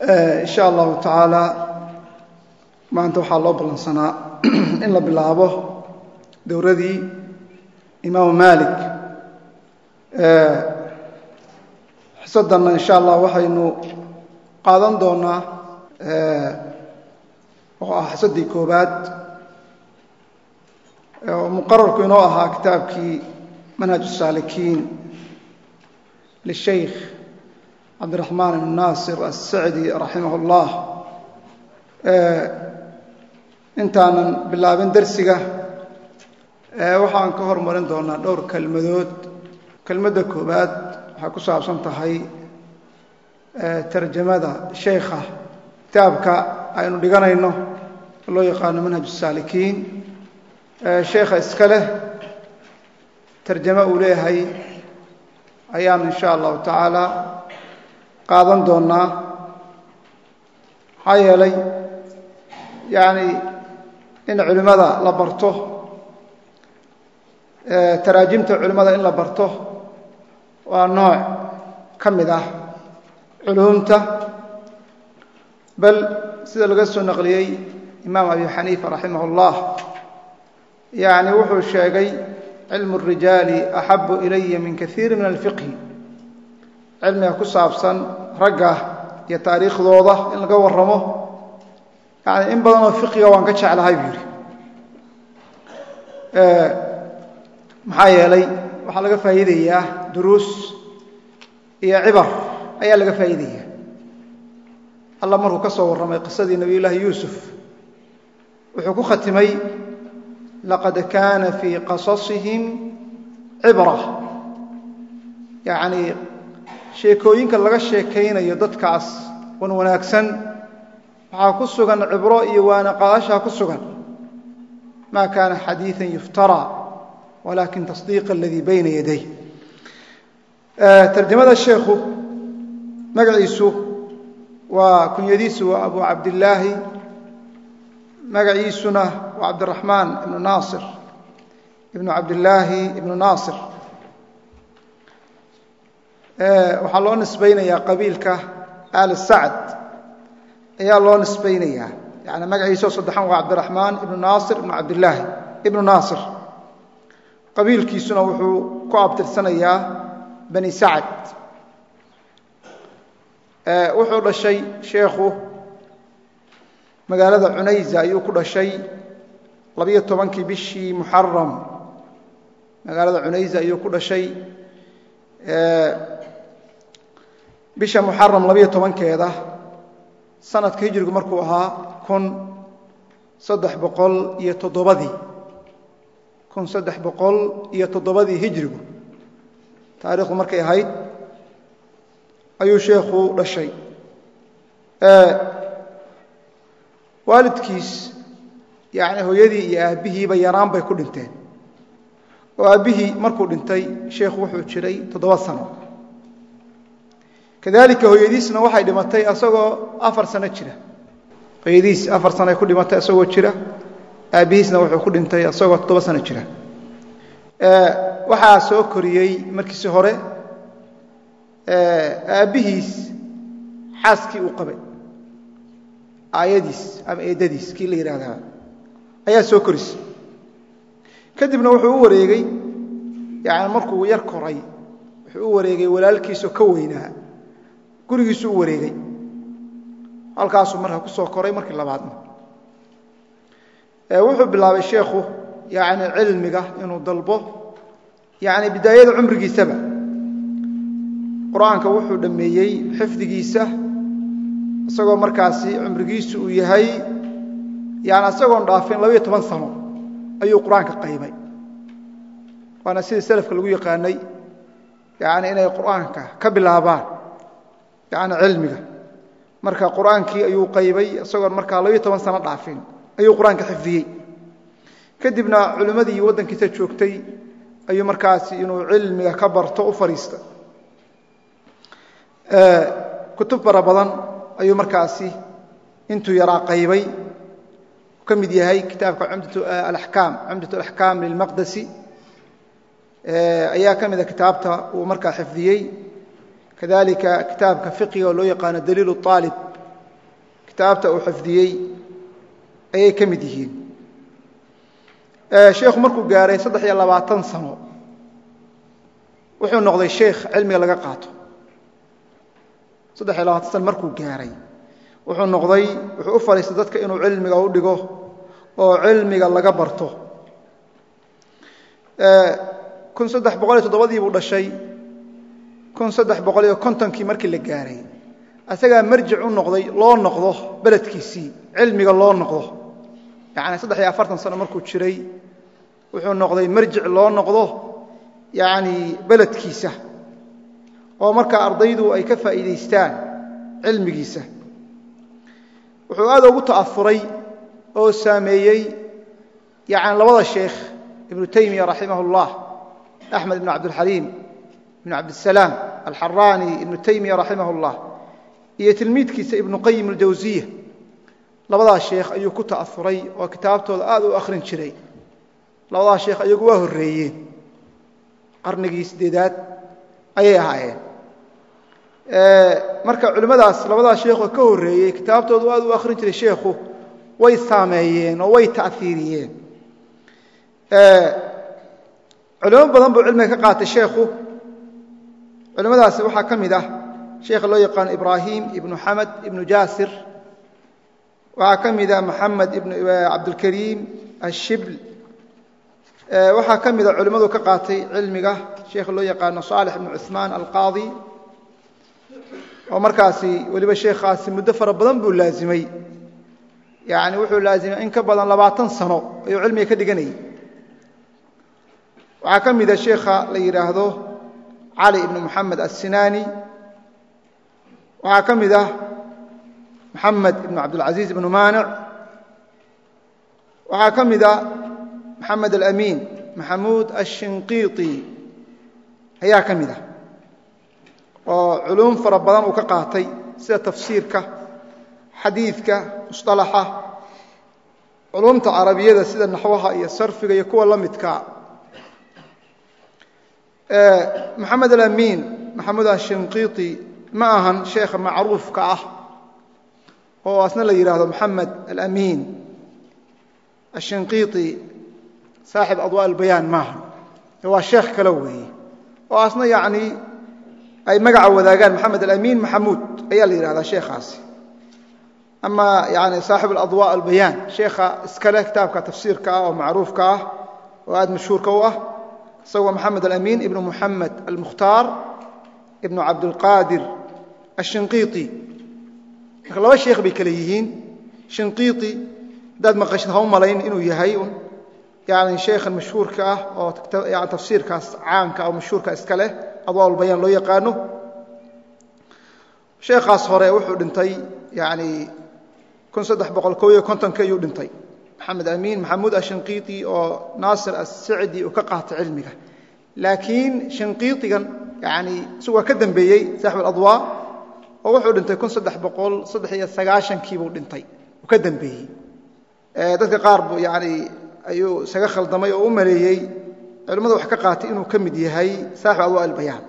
in sha allahu tacaala maanta waxaa loo ballansanaa in la bilaabo dowradii imaamu malik xisadanna in sha allah waxaynu qaadan doonaa oo ah xisadii koobaad oo muqararku inoo ahaa kitaabkii manhaj الsaalikiin lishaykh cabdiraxmaan ibn naasir assacdi raximah اllah intaanan bilaabin dersiga waxaan ka hormarin doonaa dhowr kelmadood kelmadda koowaad waxay ku saabsan tahay tarjamada sheykha kitaabka aynu dhiganayno oo loo yaqaano manhaj الsaalikiin sheykha iska leh tarjamo uu leeyahay ayaan in sha allahu tacaala qaadan doonaa maxaa yeelay yacni in culimmada la barto taraajimta culimmada in la barto waa nooc ka mid ah culuumta bal sida laga soo naqliyey imaam abi xaniifa raximah اllah yacni wuxuu sheegay cilmu الrijaali axabu ilaya min kaiiri min alfiqhi cilmiga ku saabsan ragga iyo taariikhdooda in laga warramo. Yani in badanoo fiqiga waan ka jeclahay buu yidhi. Maxaa yeelay waxaa laga faa'iidayaa duruus iyo cibar ayaa laga faa'iidaya alla markuu ka soo warramay qisadii nabiy yuusuf wuxuu ku khatimay laqad kaana fii qasasihim cibra. Yacni sheekooyinka laga sheekaynayo dadkaas wan wanaagsan. Waxaa ku sugan cibro iyo waana qaadashaa ku sugan. Ma kaana xadiiثa yuftara walakin tasdiiq aladii bayna yaday. Tarjamada sheekhu magaciisu waa kunyadiisu waa abu cabdillaahi magaciisuna waa cabdiraxmaan ibnu naasir. Ibnu cabdillaahi ibnu naasir waxaa loo nisbaynayaa qabiilka aali sacd. Ayaa loo nisbaynayaa. Yani magaciisao saddexan waa cabdiraxmaan ibnu naasir ibnu cabdillaahi ibnu naasir. Qabiilkiisuna wuxuu ku abtirsanayaa bani sacd. Wuxuu dhashay sheekhu magaalada cunayza ayuu ku dhashay labiyo tobankii bishii muxaram magaalada cunayza ayuu ku dhashay bisha muxaram labiyo tobankeeda sanadka hijrigu markuu ahaa kun saddex boqol iyo toddobadii. Kun saddex boqol iyo toddobadii hijrigu. Taarikhdu markay ahayd ayuu sheekhu dhashay. Waalidkiis yacni hooyadii iyo aabbihiiba yaraan bay ku dhinteen. Oo aabbihii markuu dhintay sheekhu wuxuu jiray toddoba sano kadalika hooyadiisna waxay dhimatay asagoo afar sano jira. Hooyadiis afar sanoay ku dhimatay asagoo jira. Aabbihiisna wuxuu ku dhintay asagoo toddoba sano jira. Waxaa soo koriyey markiisi hore aabbihiis xaaskii uu qabay. Aayadiis ama eedadiis kii la yidhaahdaa ayaa soo korisay. Kadibna wuxuu u wareegey yani markuu yar koray wuxuu u wareegay walaalkiisoo ka weynaa gurigiisu u wareegay. Halkaasuu marka ku soo koray markii labaadna. Wuxuu bilaabay sheekhu yani cilmiga inuu dalbo yani bidaayada cumrigiisaba. Qur'aanka wuxuu dhammeeyey xifdigiisa isagoo markaasi cumrigiisu uu yahay yani isagoon dhaafin labayo toban sano ayuu qur'aanka qaybay. Waana sidii selafka lagu yaqaanay yani inay qur'aanka ka bilaabaan yani cilmiga. Marka qur'aankii ayuu qaybay isagoon markaa labayo toban sano dhaafin ayuu qur'aanka xifdiyey. Kadibna culimmadii waddankiisa joogtay ayuu markaasi inuu cilmiga ka barto u fadhiista kutub fara badan ayuu markaasi intuu yaraa qaybay. Ka mid yahay kitaabka alaxkaam cumdat alaxkaam lilmaqdasi ayaa ka mida kitaabta uu markaa xifdiyey kadalika kitaabka fiqiga oo loo yaqaano daliil aalib kitaabta uu xifdiyey ayay ka mid yihiin. Sheekhu markuu gaaray saddex iyo labaatan sano wuxuu noqday sheekh cilmiga laga qaato. Saddex iyo labaatan sano markuu gaaray wuxuu noqday wuxuu u fadhiistay dadka inuu cilmiga u dhigo oo cilmiga laga barto. Kun saddex boqol iyo toddobadii buu dhashay kun saddex boqol iyo kontonkii markii la gaaray asagaa marjic u noqday loo noqdo beledkiisii cilmiga loo noqdo. Yani saddex iyo afartan sano markuu jiray wuxuu noqday marjic loo noqdo yani beledkiisa oo markaa ardaydu ay ka faa'iidaystaan cilmigiisa. Wuxuu aad ugu ta'afuray oo saameeyey yani labada sheekh ibnu taymiya raximah axmed ibn cabdilxaliim ibn cabdisalaam alxaraani ibnu taymiya raximah اllah iyo tilmiidkiisa ibnu qayim aljawsiya labadaa sheekh ayuu ku ta'auray oo kitaabtooda aad u akhrin jiray. Labadaa sheekh ayagu waa horreeyeen. Qarnigii sideedaad ayay ahaayeen. Marka culimmadaas labadaa sheekhoo ka horreeyey kitaabtoodu aad u akhrin jiray sheekhu way saameeyeen oo way ta'iiriyeen culimo badan buu cilmiga ka qaatay culimmadaasi waxaa ka mid ah sheekha loo yaqaano ibraahim ibnu xamed ibnu jaasir waxaa ka mida maxamed ibn cabdilkariim ashibl waxaa ka mida culimmadu ka qaatay cilmiga sheekha loo yaqaano saalix ibnu cuثmaan alqaadi. Oo markaasi weliba sheekhaasi muddo fara badan buu laazimay. Yani wuxuu laazimay in ka badan labaatan sano ayuu cilmiga ka dhiganayay. Waxaa ka mida sheekha la yidhaahdo cali ibnu moxamed assinaani waxaa ka mid ah maxamed ibnu cabdilcaziiz ibnu maanic. Waxaa ka mida maxamed alamiin maxamuud ashinqiiti. Ayaa ka mid ah oo culuum fara badan uu ka qaatay sida tafsiirka xadiidka musطalaxa culumta carabiyada sida naxwaha iyo sarfiga iyo kuwa la midka maxamed alamiin maxamuud ashinqiiti ma ahan sheekha macruufka ah oo asna la yidhaahdo maxamed alamiin ashinqiiti saaxib adwaa albayaan maaha waa sheekh kale weeye oo asna yacnii ay magaca wadaagaan maxamed alamiin maxamuud ayaa la yidhahdaa sheekhaasi. Ama yani saaxib aladwaa albayaan sheekha iskale kitaabka tafsiirka ah oo macruufka ah oo aad mashhuurka u ah isagoo maxamed alamiin ibnu muxamed almukhtaar ibnu cabdilqaadir ashinqiiti marka laba sheekh bay kale yihiin shinqiiti haddaad maqashid ha u malayn inuu yahay yani sheekhan mashhuurka ah oo yani tafsiirkaas caamka oo mashhuurka iska leh adwaaulbayaan loo yaqaano sheekhaas hore wuxuu dhintay yani kun saddex boqol kow iyo kontonki ayuu dhintay maxamed amiin maxamuud ashinqiiti oo naasir assicdi uu ka qaatay cilmiga. Laakiin shinqiitigan yani isagoo ka dambeeyey saaxib oo wuxuu dhintay kun saddex boqol saddex iyo sagaashankiibuu dhintay uu ka dambeeyey. Dadka qaar buu yani ayuu isaga khaldamay oo u maleeyey culimmada wax ka qaatay inuu ka mid yahay saaxib albayaan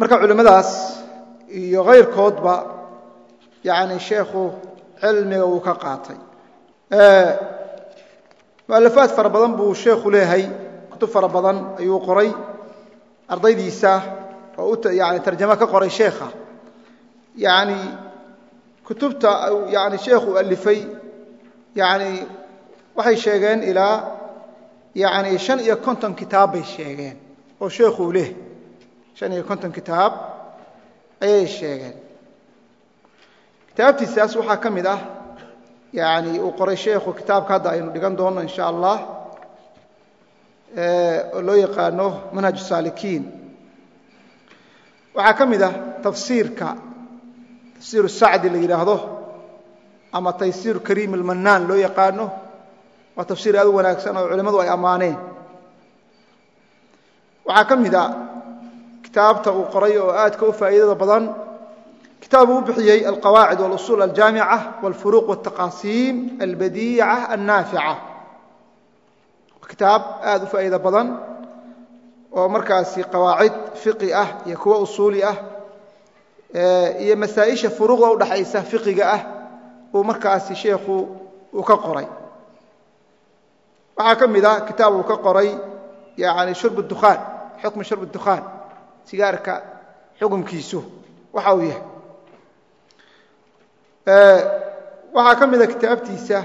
marka culimmadaas iyo kayrkoodba yani sheekhu cilmiga wuu ka qaatay. Mualafaad fara badan buu sheekhu leeyahay kutub fara badan ayuu qoray ardaydiisa oo yani tarjamo ka qoray sheekha. Yani kutubta yani sheekhu alifay yani waxay sheegeen ilaa yani shan iyo konton kitaab bay sheegeen oo sheekhuu leh. Shan iyo konton kitaab ayay sheegeen kitaabtiisaas waxaa ka mid ah yani uu qoray sheekhu kitaabka hadda aynu dhigan doonno in sha allah oo loo yaqaano manhaj saalikiin. Waxaa ka mid ah tafsiirka tafsiir sacdi la yidhaahdo ama taysiir kariim almanaan loo yaqaano waa tafsiir aad u wanaagsan oo culimmadu ay ammaaneen. Waxaa ka mid a kitaabta uu qoray oo aadka u faa'iidada badan kitaab uu bixiyey alqawaacid walusuul aljaamica walfuruuq waltaqaasiim albadiica annaafica kitaab aad u faa'iida badan oo markaasi qawaacid fiqi ah iyo kuwo usuuli ah iyo masaa'isha furuuqda udhaxaysa fiqiga ah uu markaasi sheekhu uu ka qoray. Waxaa ka mid a kitaab uu ka qoray yani shurb dukhaan xukmu shurb dukhaan sigaarka xukumkiisu waxa uu yahay waxaa ka mida kitaabtiisa.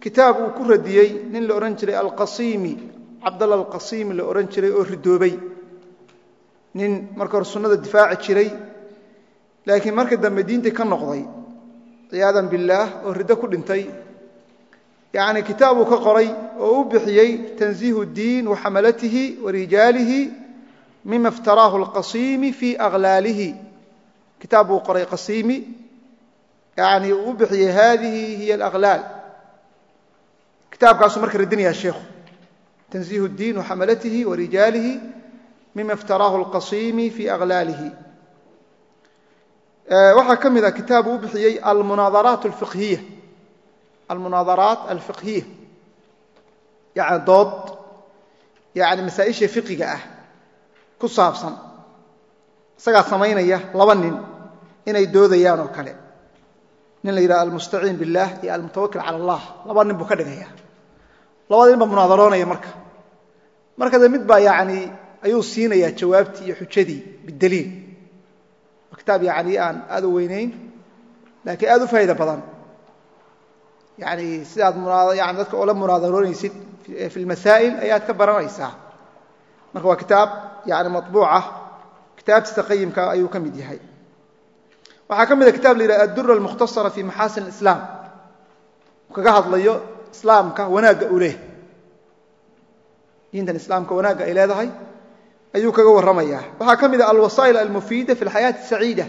Kitaab uu ku radiyey nin la odhan jiray alqasiimi cabdalla alqasiimi la odhan jiray oo ridoobay. Nin marka hore sunnada difaaci jiray laakiin marka dambe diintii ka noqday ciyaadan billaah oo riddo ku dhintay. Yacni kitaab uu ka qoray oo u bixiyey tanziihu اddiin waxamalatihi warijaalihi mima iftaraahu alqasiimi fii aghlaalihi. Kitaab buu qoray qasiimi yani uu bixiyey hadihi hiya alaghlaal. Kitaabkaasuu marka radinaya sheikhu tanziihu اddiin waxamalatihi warijaalihi mima iftaraahu alqasiimi fii aghlaalihi. Waxaa ka mid a kitaab uu u bixiyey almunaadaraat alfiqhiya almunaadaraat alfiqhiya yani dood yani masaa-isha fiqiga ah ku saabsan isagaa samaynaya laba nin inay doodayaan oo kale nin la yidhaha almustaciin biاllah iyo almutawakil cala allah. Laba nin buu ka dhigaya. Labada nin munaadaroonaya marka. Marka de mid baa yani ayuu siinayaa jawaabtii iyo xujadii bidaliil. Kitaab yani aan aad u weynayn laakiin aad u faa'iida badan. Yani sidaad yani dadka oola munaadaroonaysid fi lmasaa'il ayaad ka baranaysaa. Marka waa kitaab yani maطbuucah kitaabtiisa qayimka ayuu ka mid yahay waxaa ka mida kitab la yidhaha addura almukhtasara fi maxaasin اlislaam uu kaga hadlayo islaamka wanaagga uu leh. Diintan islaamka wanaagga ay leedahay ayuu kaga warramaya waxaa ka mid a alwasaa'il almufiida fi alxayaati asaciida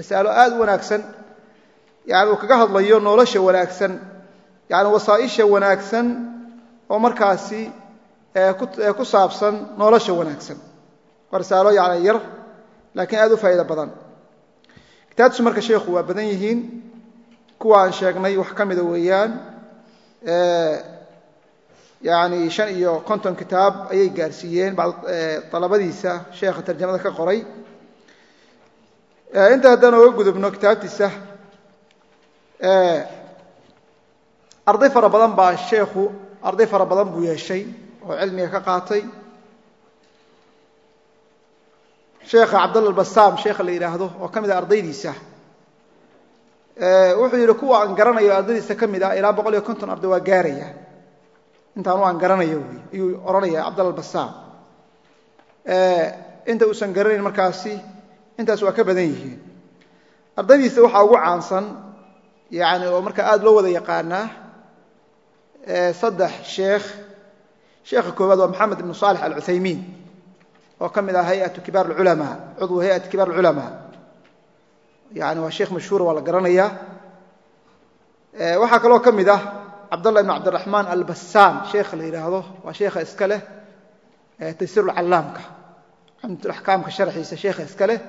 risaalo aad u wanaagsan. Yani uu kaga hadlayo nolosha wanaagsan yani wasaaisha wanaagsan oo markaasi ku saabsan nolosha wanaagsan. Waa risaalo yani yar laakiin aad u faa'iida badan kitaabtiisu marka sheekhu waa badan yihiin. Kuwa aan sheegnay wax ka mida weeyaan. Yani shan iyo konton kitaab ayay gaarsiiyeen. Dalabadiisa sheekha tarjamada ka qoray. Inta haddaan oga gudubno kitaabtiisa arday fara badan baa sheekhu arday fara badan buu yeeshay oo cilmiga ka qaatay sheekha cabdalla albasaam sheekha la yidhaahdo oo ka mid a ardaydiisa wuxuu yidhi kuwa aan garanayo ardaydiisa ka mid ah ilaa boqol iyo konton arday waa gaaraya. Intaanu aan garanayo wy ayuu odhanaya cabdalla albasaam inta uusan garanayn markaasi intaas waa ka badan yihiin. Ardaydiisa waxaa ugu caansan yani oo marka aad loo wada yaqaanaa saddex sheekh sheekha koowaad waa maxamed ibnu saalex alcuthaymiin oo ka mid ah hayatu kibaar alculamaa cudwu hayati kibaar alculamaa yani waa sheekh mashhuura waa la garanayaa waxaa kaloo ka mid ah cabdallah ibn cabdiraxmaan albasaam sheekha la yidhaahdo waa sheekha iska leh taysiir alcallaamka cumdatulaxkaamka sharxiisa sheekha iska leh.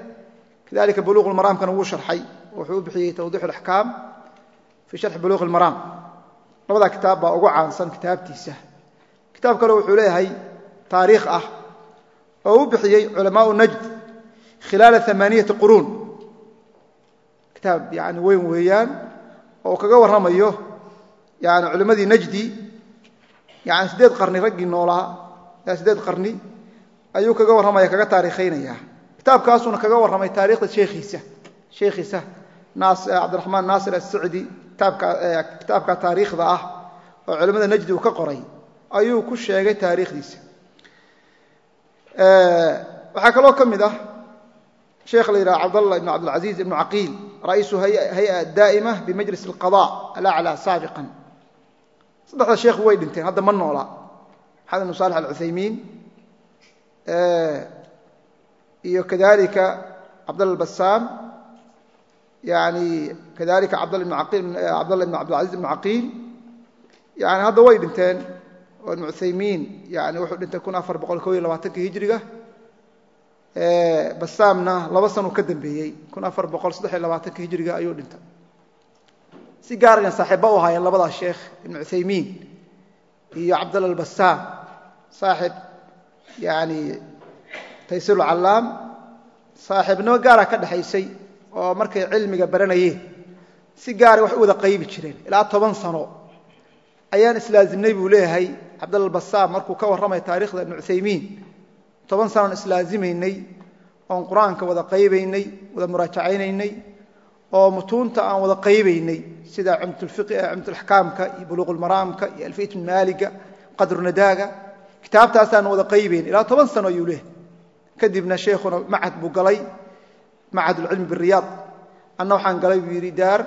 Kadalika lmaraamkana wuu sharxay wuxuu u bixiyey tawdiix alaxkaam fii sharxi lmaraam labadaa kitaab baa ugu caansan kitaabtiisa. Kitaab kale wuxuu leeyahay taariikh ah oo u bixiyey culamaau najd khilaala amaaniyati quruun. Kitaab yani weyn weeyaan oo uu kaga warramayo yani culimmadii najdi yani siddeed qarni raggii noolaa siddeed qarni ayuu kaga warramaya kaga taariikhaynaya kitaabkaasuna kaga warramay taarikhda sheekhiisa sheekhiisa cabdiraxmaan naasir asacdi kitaabka taariikhda ah oo culimmada najdi uu ka qoray ayuu ku sheegay taariikhdiisa waxaa kaloo ka mid ah sheekh la yidhaha cabdallah ibn cabdilcaziiz ibnu caqiil ra'iisu hay'a daa'ima bimajlis alqada alaclaa saabiqan. Saddexda sheekh way dhinteen hadda ma noola. Maxamed ibnu saalex alcuthaymiin iyo kadalika cabdalla albasaam yani kadalika cabdalla ibn cabdilcaziiz ibnu caqiil yani hadda way dhinteen oo cuthaymiin yani wuxuu dhintay kun afar boqol ko iyo labaatanki hijriga basaamna laba sanuu ka dambeeyey. Kun afar boqol saddex iyo labaatanki hijriga ayuu dhintay. Si gaargan saaxiibba u ahaayeen labadaa sheekh cuthaymiin iyo cabdalla albasaam saaxib yani taysiir callaam saaxiibnimo gaara ka dhexaysay oo markay cilmiga baranayeen si gaaray wax u wada qaybi jireen. Ilaa toban sano ayaan islaasimnay buu leeyahay cabdalla basaam markuu ka warramaya taarikhda ibnu cuthaymiin toban sanoon islaasimaynay oon qur'aanka wada qaybaynay wada muraajacaynaynay oo mutuunta aan wada qaybaynay sida cumtulaxkaamka iyo buluuqulmaraamka iyo alfiyat maaliga qadrunadaaga kitaabtaasaan wada qaybaynay ilaa toban sano ayuu leeyahay kadibna sheekhuna macad buu galay macad ulcilmi biriyaad. Anna waxaan galay buu yidhi daar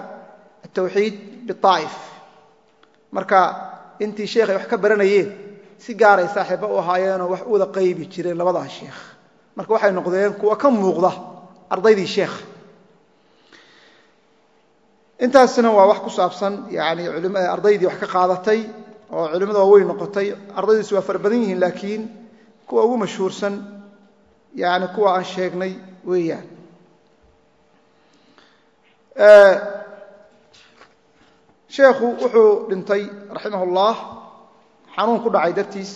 atawxiid biaa'if marka intii sheekhay wax ka baranayeen si gaaray saaxiibba u ahaayeenoo wax u wada qaybi jireen labadaa sheekh. Marka waxay noqdeen kuwa ka muuqda ardaydii sheekha intaasina waa wax ku saabsan yani ardaydii wax ka qaadatay oo culimmada waaweyn noqotay ardaydiisu waa fara badan yihiin laakiin kuwa ugu mashhuursan yani kuwa aan sheegnay weeyaan sheekhu wuxuu dhintay raximah ullah xanuun ku dhacay dartiis.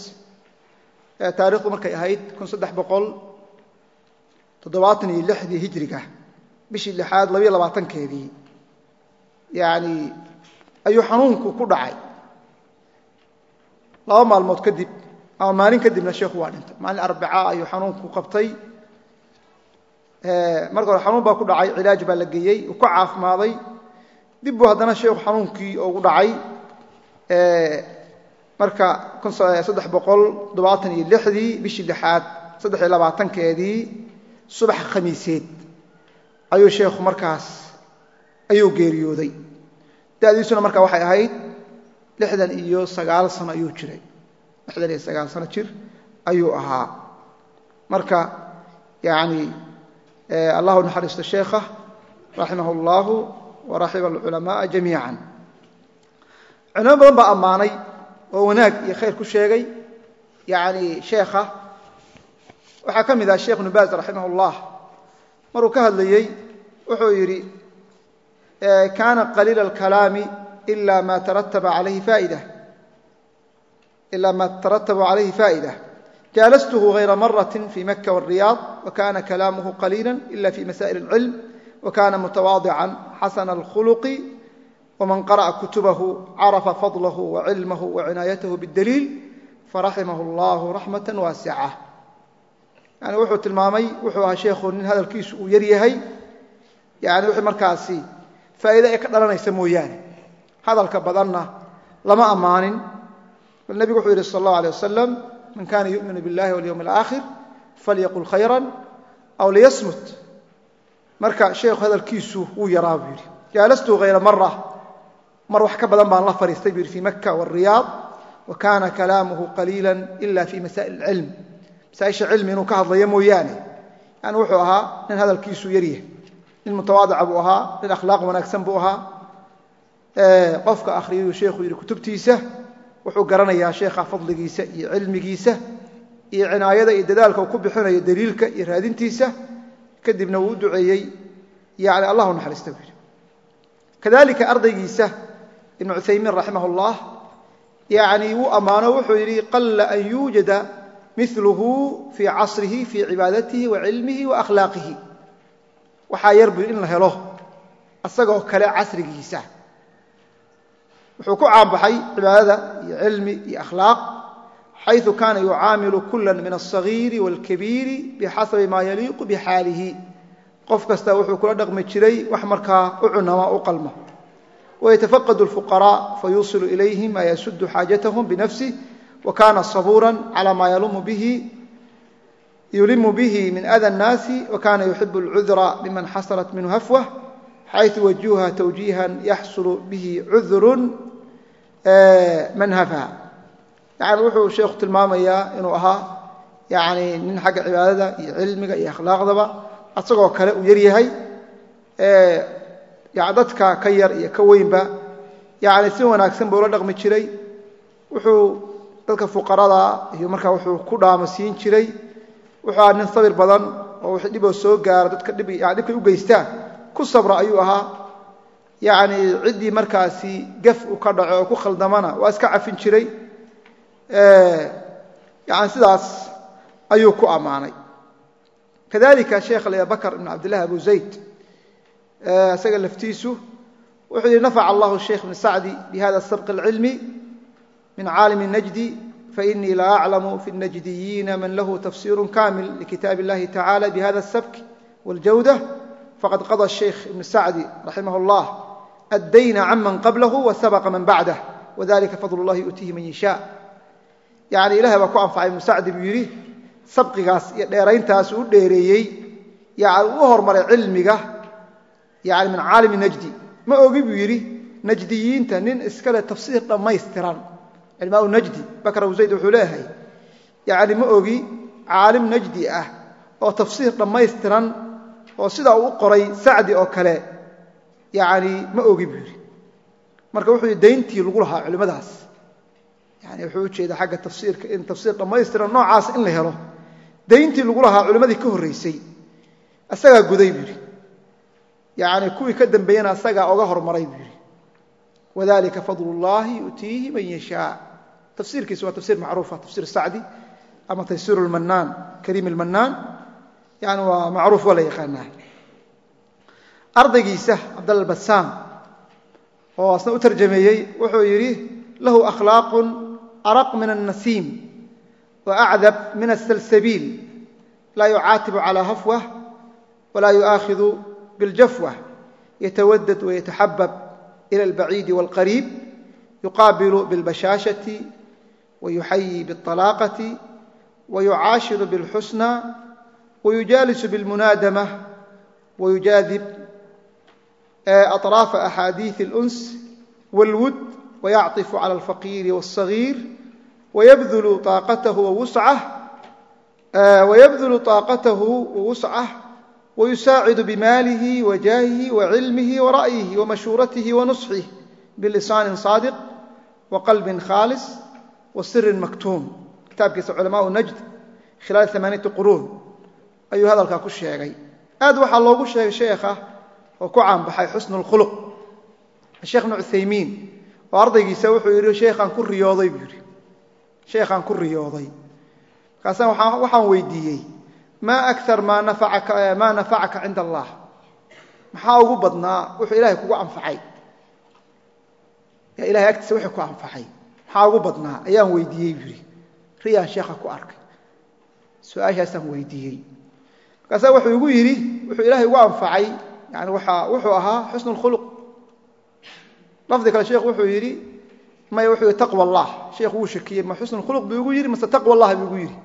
Taarikhdu markay ahayd kun saddex boqol toddobaatan iyo lixdii hijriga bishii lixaad labiyo labaatankeedii. Yani ayuu xanuunku ku dhacay. Laba maalmood kadib ama maalin kadibna sheekhu waa dhintay. Maalin arbacaa ayuu xanuunku qabtay. Marka hore xanuun baa ku dhacay cilaaj baa la geeyey uu ka caafimaaday dib buu haddana sheekhu xanuunkii ugu dhacay marka saddex boqol toddobaatan iyo lixdii bishii lixaad saddex iyo labaatankeedii subax khamiiseed ayuu sheekhu markaas ayuu geeriyooday. Da'diisuna marka waxay ahayd lixdan iyo sagaal sano ayuu jiray. Lixdan iyo sagaal sano jir ayuu ahaa. Marka yani allahu naxariisto sheekha raximah اllahu waraxiba alculamaaa jamiican. Culimo badan baa ammaanay oo wanaag iyo khayr ku sheegay. Yacni sheekha waxaa ka mid ah sheekh nubaas raximah ullah maruu ka hadlayey wuxuu yidhi eh, kaana qaliila alkalaami ila ma tarataba alayhi faaida ilaa ma tarataba calayhi faa'ida jaalastuhu hayra marati fi maka wاriyaad wa kana kalaamuhu qaliila ila fi masaa'il اlcilm wakaana mutawaadican xasana alkhuluqi waman qara'a kutubahu carafa fadlahu wa cilmahu wa cinaayatahu bidaliil faraximahu allahu raxmatan waasica yani wuxuu tilmaamay wuxuu ahaa sheekhu nin hadalkiisu uu yaryahay yani wixii markaasi faa'iide ay ka dhalanaysa mooyaane. Hadalka badanna lama ammaanin. Bal nebigu wuxuu yidhi sal allahu alay wasalam man kaana yu'minu biاllahi walyowmi alaakhir falyaqul khayra aw liyasmut marka sheekhu hadalkiisu wuu yaraa buu yidhi. Jaalastu hayra mara mar wax ka badan baan la fariistay buu yidhi fi maka wاriyaad wa kana kalaamuhu qaliila ila fi masaa'il اlcilm masaaisha cilmi inuu ka hadlayo mooyaane yani wuxuu ahaa nin hadalkiisu yaryahay nin mutawaadica buu ahaa nin akhlaaq wanaagsan buu ahaa. Qofka akhriyayuu sheekhu yidhi kutubtiisa wuxuu garanayaa sheekha fadligiisa iyo cilmigiisa iyo cinaayada iyo dadaalka uu ku bixinayo daliilka iyo raadintiisa kadibna wuu u duceeyey. Yani allah u naxariista buu yidhi. Kadalika ardaygiisa ibnu cuthaymiin raximah اllah yani wuu ammaano wuxuu yidhi qalla an yuujada miluhu fii casrihi fii cibaadatihi wa cilmihi wa akhlaaqihi. Waxaa yar buu in la helo asagoo kale casrigiisa. Wuxuu ku caanbaxay cibaadada iyo cilmi iyo akhlaaq xayثu kaana yucaamilu kula min الصagiiri wاlkabiiri bixasabi maa yaliiqu bixaalihi qof kasta wuxuu kula dhaqmi jiray wax markaa u cunama u qalma wayatafaqad الfuqarاء fayuusilu ilayhim maa yasudu xaajatahum binafsih wakana صabuura calى ma yulimu bihi min ada الnaasi wakana yuxib اlcudra miman xasalat minhu hafwة xayثu wajuha twjiiha yaxsul bihi cudru man hafa yani wuxuu sheekhu tilmaamayaa inuu ahaa yani nin xagga cibaadada iyo cilmiga iyo akhlaaqdaba asagoo kale uu yar yahay dadka ka yar iyo ka weynba yani si wanaagsan buu la dhaqmi jiray wuxuu dadka fuqarada iyo markaa wuxuu ku dhaamo siin jiray wuxuu ahaa nin sabir badan oo wix dhiboo soo gaara dadka dhibkay u geystaan ku sabra ayuu ahaa yani ciddii markaasi gaf u ka dhaco oo ku khaldamana waa iska cafin jiray yani sidaas ayuu ku ammaanay kadalika sheekh abubakr ibn cabdillahi abu zayd isaga laftiisu wuxuu yihi nafaca allahu sheikh ibn sacdi bihada sabq اlcilmi min caalimi najdi fainii la aclamu fi الnajdiyiina man lahu tafsir kamil likitaab اllahi tacala bihada الsabk wاljawda faqad qada الsheikh ibn sacdi raximah اllah addayna canman qablahu wasabqa man bacdah wadalika fadl اllahi yu'tiihi man yashaa yani ilahay baa ku anfacay ibnu sacdi buu yidhi sabqigaas iyo dheerayntaas u dheereeyey yani u hormaray cilmiga yani min caalimi najdi. Ma ogi buu yidhi najdiyiinta nin iskale tafsiir dhammaystiran. Cilmaau najdi bakr abu zayd wuxuu leeyahay yani ma ogi caalim najdi ah oo tafsiir dhammaystiran oo sidaa uu u qoray sacdi oo kale. Yani ma ogi buu yidhi. Marka wuxuu yidhi dayntii lagu lahaa culimmadaas yani wuxuu u jeedaa xagga tafsiirka in tafsiir dhammaystiran noocaas in la helo. Dayntii lagu lahaa culimmadii ka horreysay. Asagaa guday buu yidhi. Yani kuwii ka dambeeyana asagaa oga hormaray buu yidhi. Wadalika fadl ullaahi yutiihi man yashaa. Tafsiirkiisu waa tafsiir macruufa tafsiir sacdi ama taysiir lmanaan kariim lmanaan yani waa macruuf waa la yaqaanaa. Ardaygiisa cabdalla oo asna u tarjameeyey wuxuu yidhi lahu akhlaaqun araq min الnasiim waacdab min الsalsabiil laa yucaatibu calى hafwة walaa yu'aakidu biاljafwة yatawadad wayataxabab ilى اlbaciidi wاlqariib yuqaabilu biاlbashaashaةi wayuxayi bالطalaaqaةi wayucaashiru bاlxusnى wayujaalisu bاlmunaadamة wayujaadib aطraafa axaadiiث اlأns wاlwud ويعطف على الفقير والصغير ويبذل طاقته ووسعه ويبذل طاقته ووسعه ويساعد بماله وجاهه وعلمه ورأيه ومشورته ونصحه بلسان صادق وقلب خالص وسر مكتوم kitaabkiisa culamaء najd khilaal amaaniati quruun ayuu hadalkaa ku sheegay aad waxaa loogu sheegay sheekha oo ku caanbaxay xusnu اlkhuluq sheekh ibnu cuthaymiin oo ardaygiisa wuxuu yidhi sheekhaan ku riyooday buu yidhi. Sheekhaan ku riyooday. Markaasa waxaan weydiiyey maa akar maa nafacaka cinda allah. Maxaa ugu badnaa? Wuxuu ilahay kugu anfacay. Yaa ilahay agtiisa wixii ku anfacay. Maxaa ugu badnaa? Ayaan weydiiyey buu yidhi. Riyaan sheekha ku arkay. Su'aashaasaan weydiiyey. Markaasaa wuxuu igu yidhi wuxuu ilaahay ugu anfacay. Yani wuxuu ahaa xusnu اlkhuluq lafdi kale sheekhu wuxuu yidhi maya wuxuu yidhi taqwa allah sheekhu wuu shakiyey ma xusnu khuluq buu igu yidhi mase taqwa allah buu igu yidhi?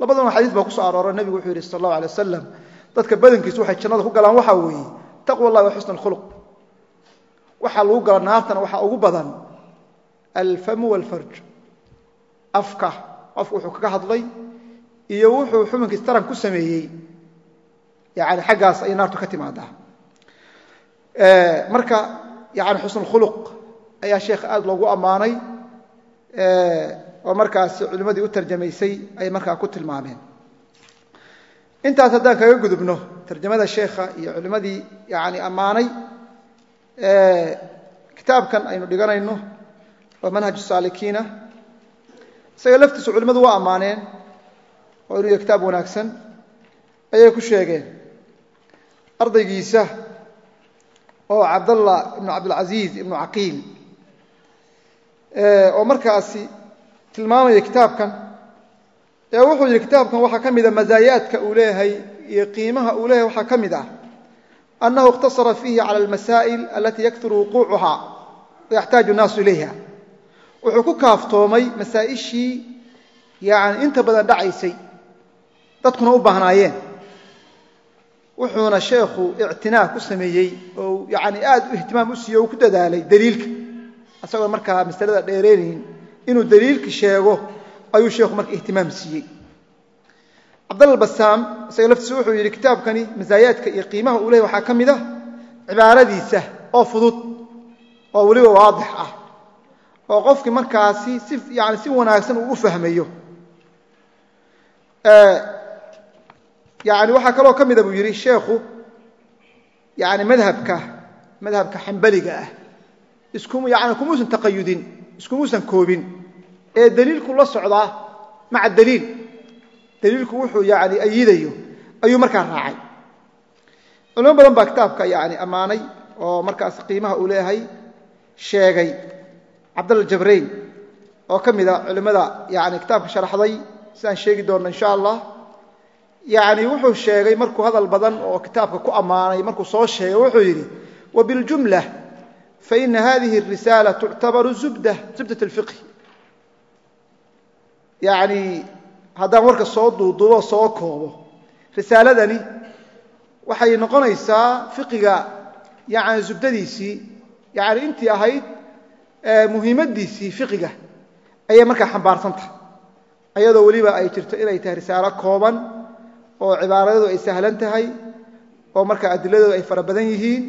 Labadana xadiis baa ku soo arooray nebigu wuxuu yidhi sal allahu alay wasalam dadka badankiisu waxay jannada ku galaan waxaa weeye taqwa allahi wa xusnu alkhuluq waxaa lagu gala naartana waxaa ugu badan alfamu walfarj. Afka qofku wuxuu kaga hadlay iyo wuxuu xubinkiis taran ku sameeyey. Yani xaggaas ayay naartu ka timaadaa. Marka yani xusn اkhuluq ayaa sheekha aad loogu ammaanay oo markaasi culimmadii u tarjamaysay ay markaa ku tilmaameen. Intaas haddaan kaga gudubno tarjamada sheekha iyo culimmadii yani ammaanay kitaabkan aynu dhiganayno oo manhaj saalikiina. Isaga laftiisu culimmadu waa ammaaneen oo inuu yahay kitaab wanaagsan ayay ku sheegeen. Ardaygiisa oo cabdallah ibnu cabdilcaziiz ibnu caqiil oo markaasi tilmaamaya kitaabkan. Ee wuxuu yidhi kitaabkan waxaa ka mida mazaayaadka uu leeyahay iyo qiimaha uu leeyahay waxaa ka mid ah. Annahu ikhtasara fiihi cala almasaa'il alatii yakturu wuquucuha wayaxtaaju nnaasu ilayha. Wuxuu ku kaaftoomay masaa'ishii yani inta badan dhacaysay dadkuna u baahnaayeen wuxuuna sheekhu ictinaa ku sameeyey oo yani aad u ihtimaam u siiye o ku dadaalay daliilka. Isagoo markaa masalada dheereynayn inuu daliilka sheego ayuu sheekhu marka ihtimaam siiyey. Cabdalla basaam isaga laftiisa wuxuu yidhi kitaabkani masaayaadka iyo qiimaha uu lehy waxaa ka mid ah cibaaradiisa oo fudud oo weliba waadix ah oo qofkii markaasi si yani si wanaagsan uu u fahmayo yani waxaa kaloo ka mida buu yidhi sheekhu yani madhabka madhabka xambaliga ah yani kumuusan taqayudin iskumuusan koobin ee daliilku la socdaa maca daliil. Daliilku wuxuu yani ayidayo ayuu markaa raacay. Culimo badan baa kitaabka yani ammaanay oo markaas qiimaha uu leeyahay sheegay. Cabdalla oo ka mida culimmada yani kitaabka sharaxday sidaan sheegi doonno insha allah yani wuxuu sheegay markuu hadal badan oo kitaabka ku ammaanay markuu soo sheegay wuxuu yidhi wabiljumla faina hadihi اrisaala tuctabaru zubd zubdat اlfiqhi yani haddaan warka soo duuduubo soo koobo risaaladani waxay noqonaysaa fiqiga yani zubdadiisii yani intii ahayd muhiimadiisii fiqiga ayay markaa xambaarsan tahay. Ayadoo weliba ay jirto inay tahay risaalo kooban oo cibaaradeedu ay sahlan tahay oo markaa adiladoodu ay fara badan yihiin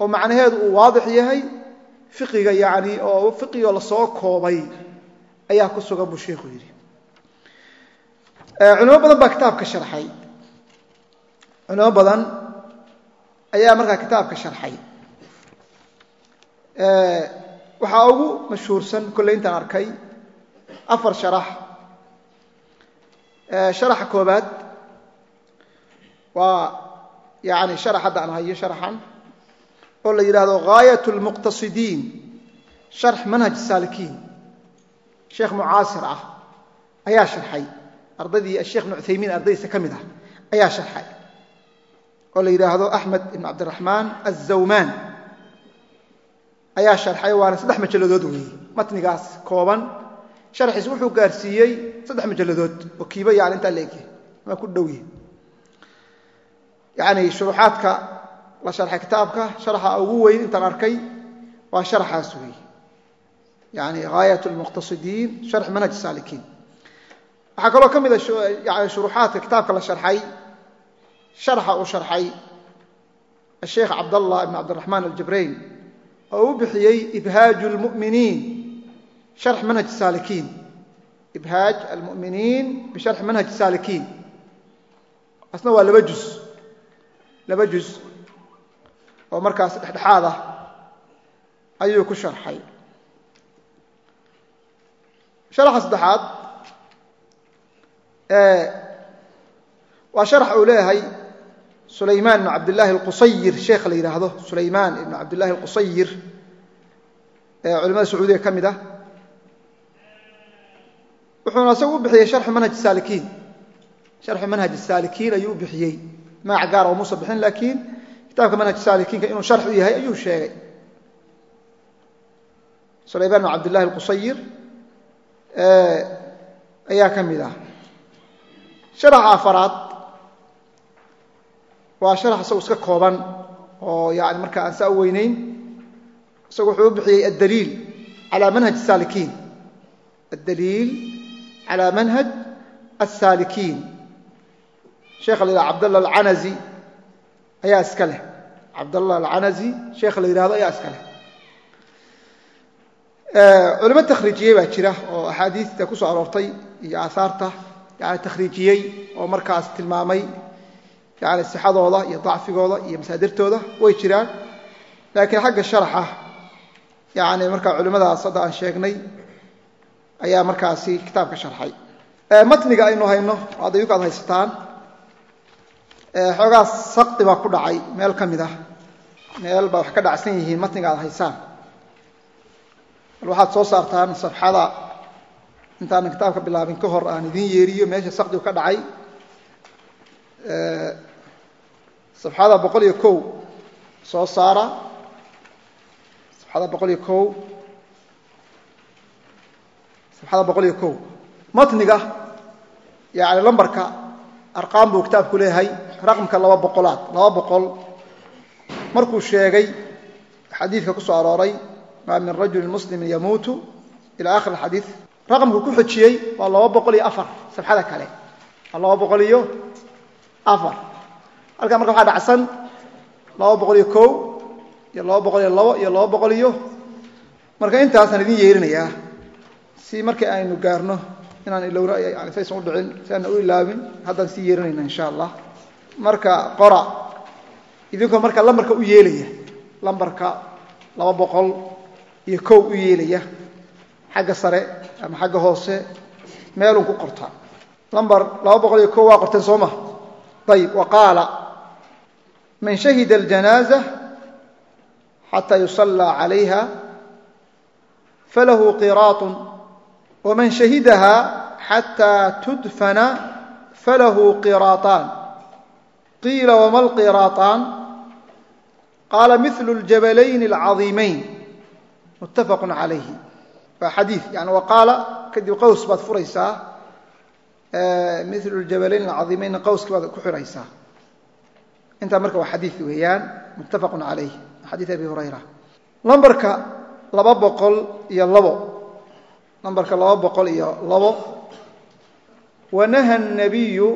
oo macnaheedu uu waadix yahay fiqiga yani oo fiqigoo la soo koobay ayaa ku sugan buu sheikhu yidhi. Culimo badan baa kitaabka sharxay. Culimo badan ayaa markaa kitaabka sharxay. Waxaa ugu mashhuursan kolley intaan arkay afar sharax. Sharaxa koobaad waa yani sharax hadda aan hayo sharaxan oo la yidhaahdo ghaayat اlmuqtasidiin sharx manhaj saalikiin. Sheekh mucaasir ah ayaa sharxay. Ardaydii asheekh ibnu cuthaymiin ardaydiisa ka mid ah ayaa sharxay. Oo la yidhaahdo axmed ibn cabdiraxmaan azawmaan ayaa sharxay waana saddex majalladood weeye matnigaas kooban sharxiis wuxuu gaarsiiyey saddex majalladood. Oo kiiba yani intaa la egyahay ama ku dhow yahay yani shuruxaadka la sharxay kitaabka sharaxa ugu weyn intaan arkay waa sharaxaas weeye yani ghaayat lmuqtasidiin sharx manhaj saalikiin. Waxaa kaloo ka mida yani shuruxaadka kitaabka la sharxay sharxa uu sharxay asheekh cabdallah ibn cabdiraxmaan aljabrayn oo u bixiyey ibhaaj اlmuminiin sharx manhaj saalikiin. Ibhaaj almu'miniin bisharxi manhaj saalikiin. Asna waa laba juz laba juz oo markaas dhexdhexaad ah ayuu ku sharxay. Sharaxa saddexaad waa sharax uu leeyahay sulaymaan ibn cabdillaahi alqusayir sheekha la yidhaahdo sulaymaan ibn cabdillahi alqusayir ee culimada sacuudiga ka mid ah. Wuxuuna isagu u bixiyey sharxu manhaj saalikiin. Sharxu manhaj saalikiin ayuu u bixiyey magac gaara oo muusa bixin laakiin kitaabka manhaj saalikiinka inuu sharx u yahay ayuu sheegay. Sulaymaan ibn cabdillahi alqusayir ayaa ka mid ah. Sharaxa afaraad waa sharax isagu iska kooban oo yani markaa aan saa u weynayn isagu wuxuu u bixiyey addaliil calaa manhaj saalikiin. Addaliil calaa manhaj aلsaalikiin sheekha la yidhahdo cabdallah alcanazi ayaa iska leh. Cabdallah alcanazi sheekha la yidhahdo ayaa iska leh. Culimo takhriijiyey baa jira oo axaadiista ku soo aroortay iyo aahaarta yani takhriijiyey oo markaas tilmaamay yani sixadooda iyo dacfigooda iyo masaadirtooda way jiraan. Laakiin xagga sharaxa yani markaa culimmadaas hadda aan sheegnay ayaa markaasi kitaabka sharxay. Matniga aynu hayno idinku aad haysataan xoogaa sakti baa ku dhacay. Meel ka mid ah. Meel baa wax ka dhacsan yihiin. Matniga aad haysaan. Bal waxaad soo saartaan safxada. Intaanan kitaabka bilaabin ka hor aan idiin yeeriyo. Meesha sakdigu ka dhacay. Safxada boqol iyo kow. Soo saara. Safxada boqol iyo kow. Safxada boqol iyo kow. Matniga yani lambarka arqaam buu kitaabku leeyahay raqamka laba boqolaad laba boqol markuu sheegay xadiidka ku soo arooray maa min rajulin muslimin yamuutu ila akhir alxadiid raqamku ku xojiyey waa laba boqol iyo afar safxada kale waa laba boqol iyo afar halkaa marka waxaa dhacsan laba boqol iyo kow iyo laba boqol iyo labo iyo laba boqol iyo marka intaasaan idin yeerinayaa si markii aynu gaarno inaan ilowno yani saysan u dhicin si aanna u ilaabin haddaan sii yeerinayna insha allah marka qora idinkoo marka lambarka u yeelaya lambarka laba boqol iyo kow u yeelaya xagga sare ama xagga hoose meelun ku qorta. Lambar laba boqol iyo kow waa qorteen soo ma? Ayib wa qaala man shahida aljanaaza xataa yusallaa calayha falahu qiraaطun waman shahidaha xataa tudfana falahu qiraaطaan qiila wama lqiraaطaan qaala milu ljabalayn اlcaiimayn muttafaqu calayhi waa xadii yani wa qaala kadib qaws baad furaysaa milu ljabalayn alcaiimayn qawski baad ku xiraysaa. Intaa marka waa xadii weeyaan muttafaqu calayh xadii abi hurayra. Lambarka laba boqol iyo labo. Lambarka laba boqol iyo labo. Wanaha nabiyu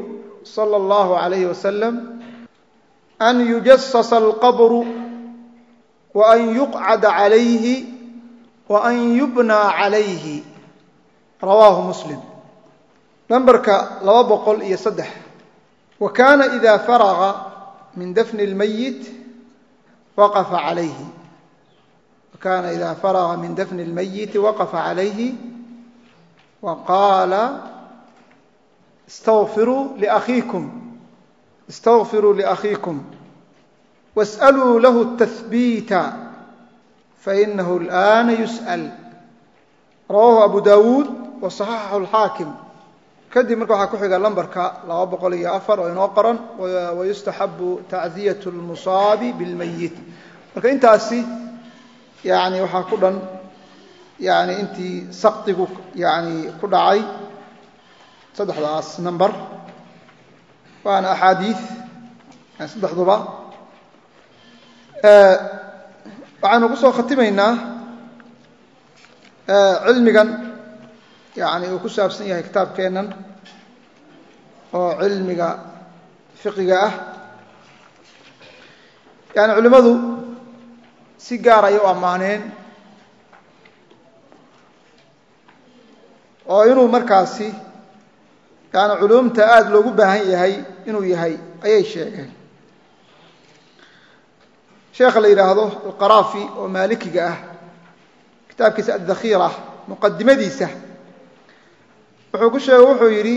salى اllahu عalayh wasalam an yujasasa alqabru waan yuqcada calayhi waan yubnaa calayhi rawaahu muslim lambarka laba boqol iyo saddex wa kaana ida faraga min dafni اlmayit waqafa calayhi wa kaana ida faraga min dafni اlmayiti waqafa calayhi wa qaala istagfiruu liakhiikum istagfiruu liakhiikum was'aluu lahu التahbiita fainahu اlآana yus'al rawahu abu dawuud waصaxaxahu اlxaakim kadib marka waxaa ku xiga lambarka laba boqol iyo afar oo inoo qoran wayustaxabu tacziyaة اlmusaabi biاlmayit marka intaasi yani waxaa ku dhan yani intii sakdigu yani ku dhacay saddexdaas number waana axaadiid yani saddexduba. Waxaynu ku soo khatimaynaa cilmigan yani uu ku saabsan yahay kitaabkeennan oo cilmiga fiqiga ah. Yani culimmadu si gaar ayay u ammaaneen oo inuu markaasi yani culumta aada loogu baahan yahay inuu yahay ayay sheegeen sheekha la yidhaahdo alqaraafi oo maalikiga ah kitaabkiisa addakhiira muqadimadiisa wuxuu ku sheegay wuxuu yidhi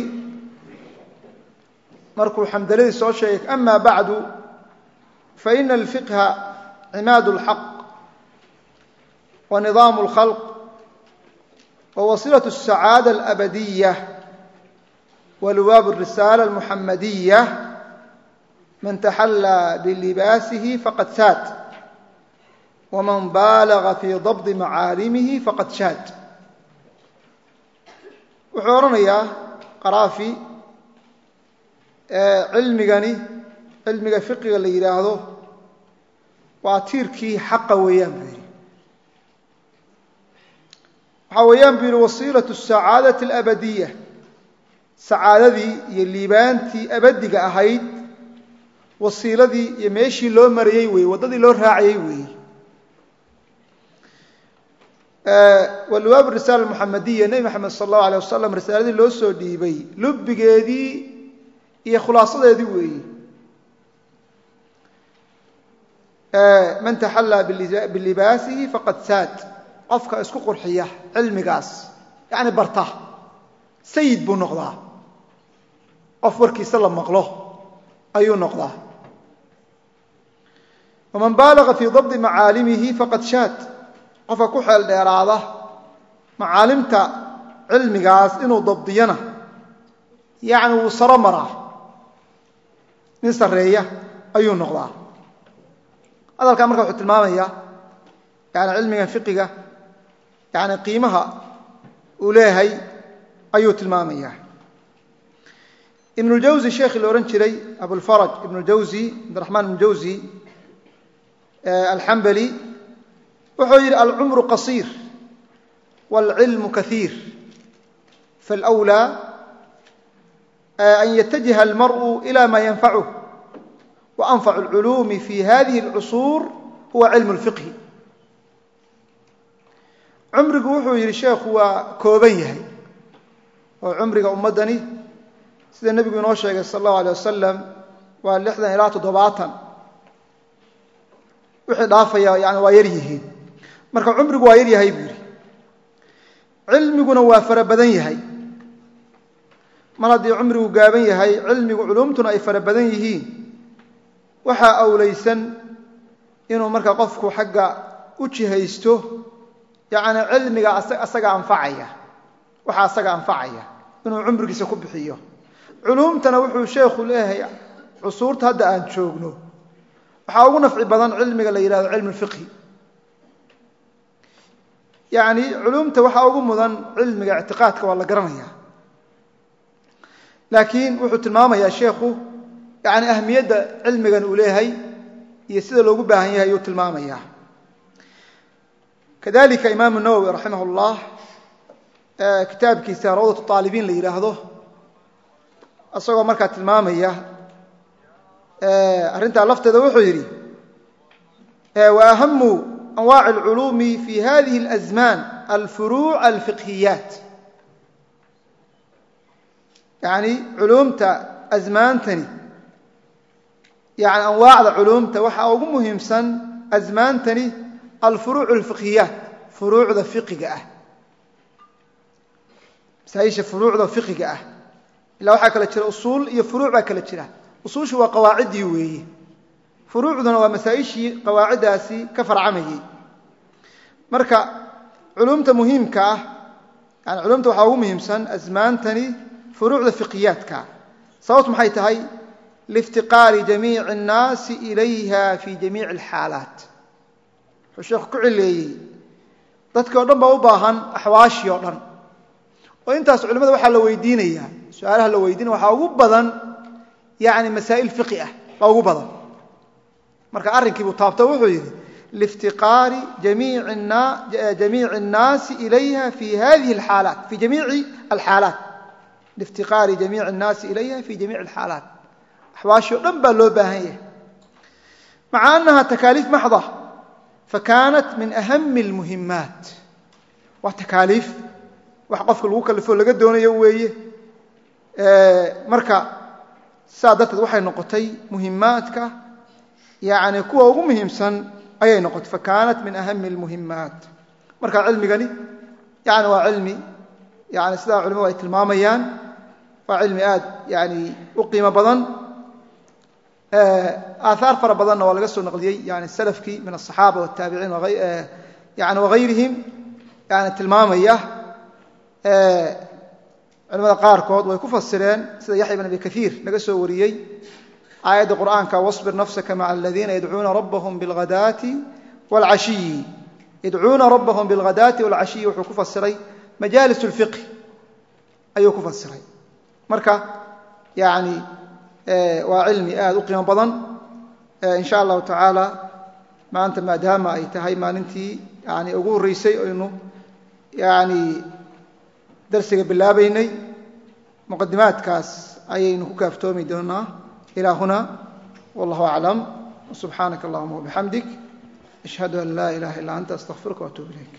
markuu xamdaladii soo sheegay ama bacdu faina alfiqha cimaad اlxaq wa nidaamu اlkhalq wa wasilaة الsacaada alabadiya walubaab الrisaala almuxamadiya man taxallaa bilibaasihi faqad saad waman baalaga fii dabdi macaalimihi faqad shaad wuxuu odhanayaa qaraafi cilmigani cilmiga fiqiga la yidhaahdo waa tiirkii xaqa weeyaan buu yidhi waxaa weeyaan buu yidhi wasiilaة الsacaadaةi اlabadiya sacaadadii iyo liibaantii abadiga ahayd wasiiladii iyo meeshii loo marayey weeye waddadii loo raacayey weeye. Waliwaab risaala almuxamadiya nebi maxamed sala allahu alay wasalam risaaladii loo soo dhiibay lubbigeedii iyo khulaasadeedii weeyi man taxallaa bilibaasihi faqad saad. Qofka isku qurxiya cilmigaas yacni barta sayid buu noqdaa qof warkiisa la maqlo ayuu noqdaa. Waman baalaga fii dabdi macaalimihi faqad shaad. Qofka ku xeel dheeraada macaalimta cilmigaas inuu dabdiyana yacni wuu saro maraa. Nin sarreeya ayuu noqdaa. Hadalkaa marka wuxuu tilmaamayaa yani cilmigan fiqiga yani qiimaha uu leeyahay ayuu tilmaamaya ibnuljawsi sheekhii la odhan jiray abulfaraj ibnuljawsi cabdiraxmaan ibnu jawsi alxambali wuxuu yidhi alcumru qasiir wاlcilmu kaiir faاlأwlى an yatajiha almarءu ilى ma yanfacuh waanfacu اlculuumi fi hadihi اlcusuur huwa cilmu اlfiqhi cumrigu wuxuu yidhi sheekhu waa kooban yahay oo cumriga ummaddani sida nebigu inoo sheegay sal allahu alay wasalam waa lixdan ilaa toddobaatan. Wixii dhaafaya yani waa yar yihiin. Marka cumrigu waa yar yahay buu yidhi. Cilmiguna waa fara badan yahay. Mar haddii cumrigu gaaban yahay cilmigu culumtuna ay fara badan yihiin. Waxaa awlaysan inuu marka qofku xagga u jihaysto yacni cilmiga asaga anfacaya. Waxa asaga anfacaya. Inuu cumrigiisa ku bixiyo culuumtana wuxuu sheekhu leeyahay cusuurta hadda aan joogno. Waxaa ugu nafci badan cilmiga la yidhahdo cilmu lfiqhi yacni culuumta waxaa ugu mudan cilmiga ictiqaadka waa la garanaya laakiin wuxuu tilmaamayaa sheekhu yani ahmiyadda cilmigan uu leeyahay iyo sida loogu baahan yahay ayuu tilmaamaya kadalika imaamu nawowi raximah kitaabkiisa rawdat aalibiin la yidhaahdo asagoo markaa tilmaamaya arrintaa lafteeda wuxuu yidhi wa ahamu anwaaci اlculuumi fi hadihi اlasmaan alfuruuc alfiqhiyaat. Yani culuumta asmaantani yani anwaacda culuumta waxaa ugu muhiimsan asmaantani alfuruuc alfiqhiyaat furuucda fiqiga ah. Masaaisha furuucda fiqiga ah ilaa waxaa kala jira usuul iyo furuuc baa kala jira. Usuushu waa qawaaciddii weeye furuucduna waa masaa-ishii qawaaciddaasi ka farcamayey. Marka culuumta muhiimka ah yani culumta waxaa ugu muhiimsan asmaantani furuucda fiqiyaadka sababtu maxay tahay? Liiftiqaari jamiici اnnaasi ilayha fi jamiici alxaalaat. Wuxuu sheekhu ku cileeyey dadkii o dhan baa u baahan axwaashii oo dhan. Oo intaas culimada waxaa la weydiinayaa su-aalaha la weydiinaya waxaa ugu badan yani masaa'il fiqi ah baa ugu badan marka arrinkii buu taabto wuxuu yidhi liiftiqaari jamiici الnaasi ilayha fi hadihi اlxaalaat fi jamiici alxaalaat liiftiqaari jamiici الnaasi ilayha fi jamiici alxaalaat axwaashii o dhan baa loo baahan yahay maca annaha takaaliif maxda fakaanat min ahami اlmuhimaat waa takaaliif wax qofka lagu kalifo laga doonayo weeye marka saa darteed waxay noqotay muhimaadka yani kuwa ugu muhiimsan ayay noqotay fakaanat min ahami اlmuhimaat marka cilmigani yani waa cilmi yani sidaa culimadu ay tilmaamayaan waa cilmi aad yani u qiimo badan aahaar fara badanna waa laga soo naqliyey yani salafkii min aلصaxaaba wالtaabiciin yani wahayrihim yani tilmaamaya culimada qaarkood way ku fasireen sida yaxya bn abi kaiir laga soo wariyey aayadda qur'aanka wاصbir nafsaka maca aladiina yadcuuna rabbahum biاlghadaati wاlcashiyi yadcuuna rabbahum biاlghadaati wاlcashiyi wuxuu ku fasiray majaalis اlfiqh ayuu ku fasiray marka yani waa cilmi aad u qiimo badan in sha allahu tacaala maanta maadaama ay tahay maalintii yani ugu horreysay aynu yani darsiga bilaabaynay muqadimaadkaas ayaynu ku kaaftoomi doonaa ilaa huna wallahu aclam subxaanaka allahuma wabixamdik ashhadu an laa ilaha illa anta astaqfiruka waatuub ilayk